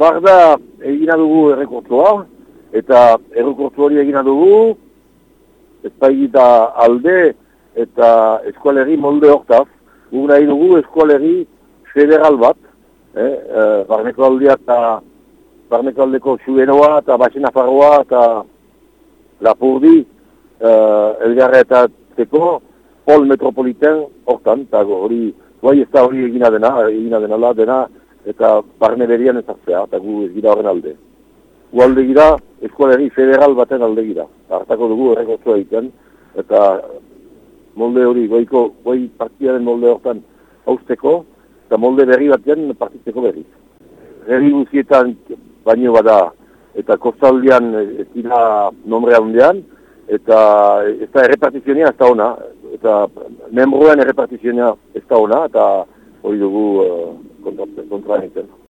Barda egina dugu errekortua, eta errekortu hori egina dugu, ezpaigita alde eta eskualerri molde hortaz, gu nahi dugu eskualerri federal bat, eh, eh, barneko aldea eta barneko aldeko Zubenoa eta Baxena Farroa eta Lapurdi eh, elgarretatzeko pol metropoliten hortan, eta hori, guai ez da hori egina dena, egina dena la, dena, eta barne berian ezartzea, eta gu ez gira horren alde. Gu alde gira, eskualerri federal baten alde gira. Hartako dugu errekotzua egiten, eta molde hori, goiko, goi partiaren molde hortan hausteko, eta molde berri batean partitzeko berri. Herri guzietan baino bada, eta kostaldian ez dira nombre handian, eta ez da errepartizionia ez da ona, eta membroen errepartizionia ez da ona, eta hori dugu uh, до драйвера.